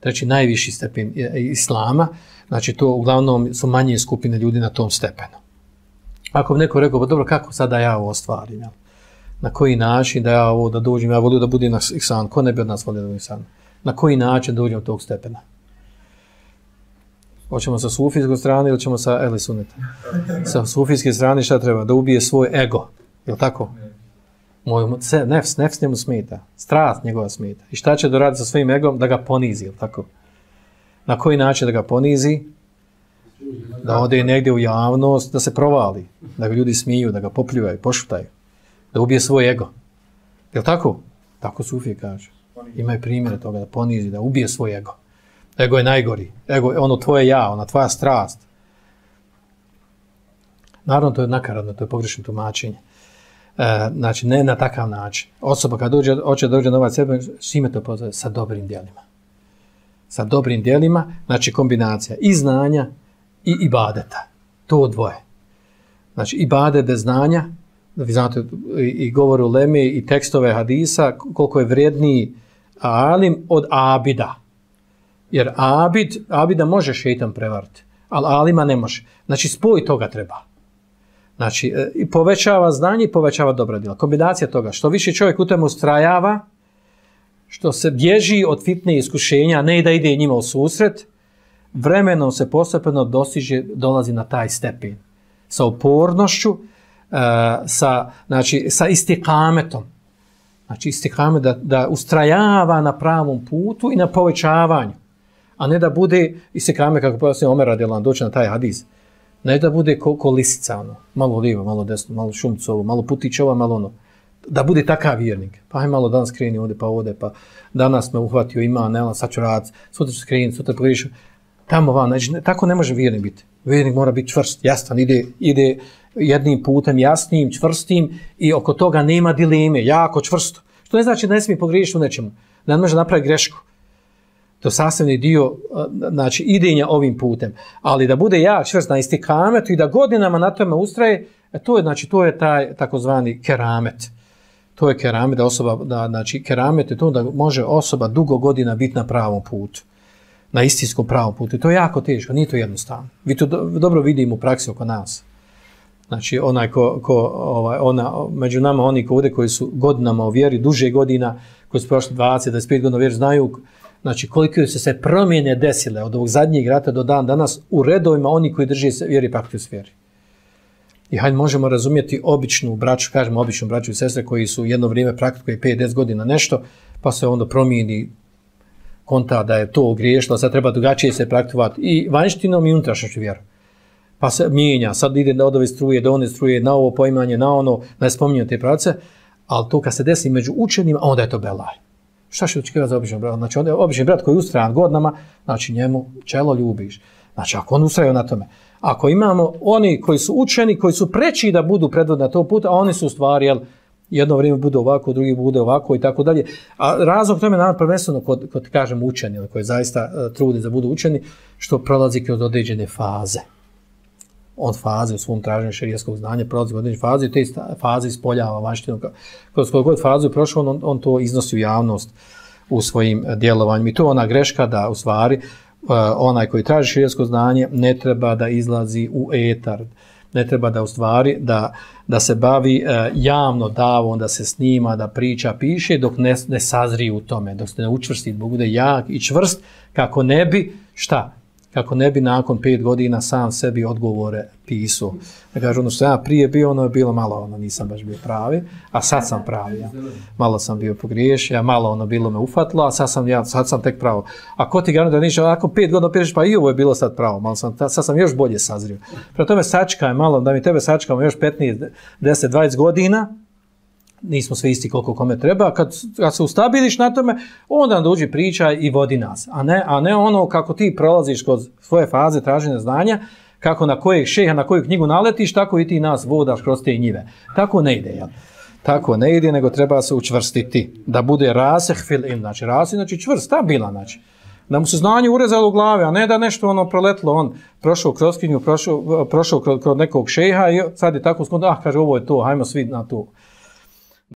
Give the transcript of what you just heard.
treći najviši stepen e, islama, znači to uglavnom su manje skupine ljudi na tom stepenu. Ako bi neko rekao, pa dobro, kako sada ja ovo ostvarim? Na koji način da ja ovo da dođem, ja volio da budem na ihsan, ko ne bi od nas volio da budem ihsan? Na koji način dođem od tog stepena? Hoćemo sa sufijskog strane ili ćemo sa eli suneta? Sa sufijske strane šta treba? Da ubije svoj ego. Je tako? Moj se, nefs, nefs njemu smeta. Strast njegova smeta. I šta će doraditi sa svojim egom? Da ga ponizi, je tako? Na koji način da ga ponizi? Da ode negdje u javnost, da se provali. Da ga ljudi smiju, da ga popljuvaju, pošutaju. Da ubije svoj ego. Je tako? Tako Sufije kaže. Imaju primjere toga da ponizi, da ubije svoj ego. Ego je najgori. Ego je ono tvoje ja, ona tvoja strast. Naravno, to je nakaradno, to je pogrešno tumačenje. E, znači, ne na takav način. Osoba kad dođe, hoće da dođe na ovaj sebe, s ime to pozove? Sa dobrim dijelima. Sa dobrim dijelima, znači kombinacija i znanja i ibadeta. To dvoje. Znači, ibadet bez znanja, da vi znate, i, govoru Leme i tekstove hadisa, koliko je vrijedniji alim od abida. Jer abid, abida može šeitan prevariti, ali alima ne može. Znači, spoj toga treba. Znači, e, i povećava znanje i povećava dobra djela. Kombinacija toga, što više čovjek u temu strajava, što se bježi od fitne iskušenja, ne da ide njima u susret, vremenom se postepeno dostiže, dolazi na taj stepen. Sa upornošću, e, sa, znači, sa istikametom. Znači, istikamet da, da ustrajava na pravom putu i na povećavanju a ne da bude i kako pojasnije Omer radijalan doći na taj hadis. Ne da bude ko, ko lisica, ono, malo lijevo, malo desno, malo šumcovo, malo putićova, malo ono. Da bude takav vjernik. Pa aj malo danas kreni ovdje, pa ovdje, pa danas me uhvatio, ima, ne, sad ću rad, sutra ću skreni, sutra pogrišu. Tamo van, znači, ne, tako ne može vjernik biti. Vjernik mora biti čvrst, jastan, ide, ide jednim putem jasnim, čvrstim i oko toga nema dileme, jako čvrsto. Što ne znači da ne smije pogriješiti u nečemu, da ne može napraviti grešku to sasvim dio znači idenja ovim putem. Ali da bude jak čvrst na istikametu i da godinama na tome ustraje e, to je znači to je taj takozvani keramet. To je keramet da osoba da znači keramet je to da može osoba dugo godina biti na pravom putu na istinskom pravom putu. To je jako teško nije to jednostavno. Vi to do, dobro vidimo u praksi oko nas. Znači onaj ko, ko ovaj ona među nama oni koji koji su godinama u vjeri duže godina koji su prošli 20 25 godina vjeri znaju znači koliko su se promjene desile od ovog zadnjeg rata do dan danas u redovima oni koji drže se vjeri paktu s vjeri. I hajde možemo razumjeti običnu braću, kažemo običnu braću i sestre koji su jedno vrijeme praktikuje 5-10 godina nešto, pa se onda promijeni konta da je to griješilo, sad treba drugačije se praktikovati i vanjštinom i unutrašnjom vjeru. Pa se mijenja, sad ide na odove struje, do one struje, na ovo poimanje, na ono, da je spominjeno te prace, ali to kad se desi među učenima, onda je to belaj. Šta će očekivati za običan brat? Znači, on je običan brat koji je ustrajan godinama, znači njemu čelo ljubiš. Znači, ako on ustraje na tome. Ako imamo oni koji su učeni, koji su preći da budu predvodni na to put, a oni su u stvari, jel, jedno vrijeme bude ovako, drugi bude ovako i tako dalje. A razlog tome je prvenstveno kod, kod kažem, učeni, koji zaista uh, trudi da budu učeni, što prolazi kroz određene faze od faze u svom traženju šerijskog znanja, prolazi od faze i te faze ispoljava vanštinu. Kroz koju god fazu je prošao, on, on to iznosi u javnost u svojim e, djelovanjima. I to je ona greška da u stvari e, onaj koji traži šerijsko znanje ne treba da izlazi u etar, ne treba da u stvari da, da se bavi e, javno davom, da se snima, da priča, piše, dok ne, ne sazri u tome, dok se ne učvrsti, da bude jak i čvrst, kako ne bi, šta, kako ne bi nakon pet godina sam sebi odgovore pisao. Da kaže, ono što ja prije bio, ono je bilo malo, ono nisam baš bio pravi, a sad sam pravi. Ja. Malo sam bio pogriješio, a malo ono bilo me ufatlo, a sad sam, ja, sad sam tek pravo. A ko ti garantuje da ništa, ako pet godina pišeš, pa i ovo je bilo sad pravo, malo sam, sad sam još bolje sazrio. Prema tome sačkaj malo, da mi tebe sačkamo još 15, 10, 20 godina, nismo sve isti koliko kome treba, kad, kad se ustabiliš na tome, onda dođi priča i vodi nas. A ne, a ne ono kako ti prolaziš kod svoje faze traženja znanja, kako na kojeg šeha, na koju knjigu naletiš, tako i ti nas vodaš kroz te njive. Tako ne ide, jel? Tako ne ide, nego treba se učvrstiti. Da bude raseh fil in, znači raseh, znači čvrst, stabilan, znači. Da mu se znanje urezalo u glave, a ne da nešto ono proletlo, on prošao kroz knjigu, prošao, prošao kroz, kroz nekog šeha i sad je tako skontao, ah, kaže, ovo je to, hajmo svi na to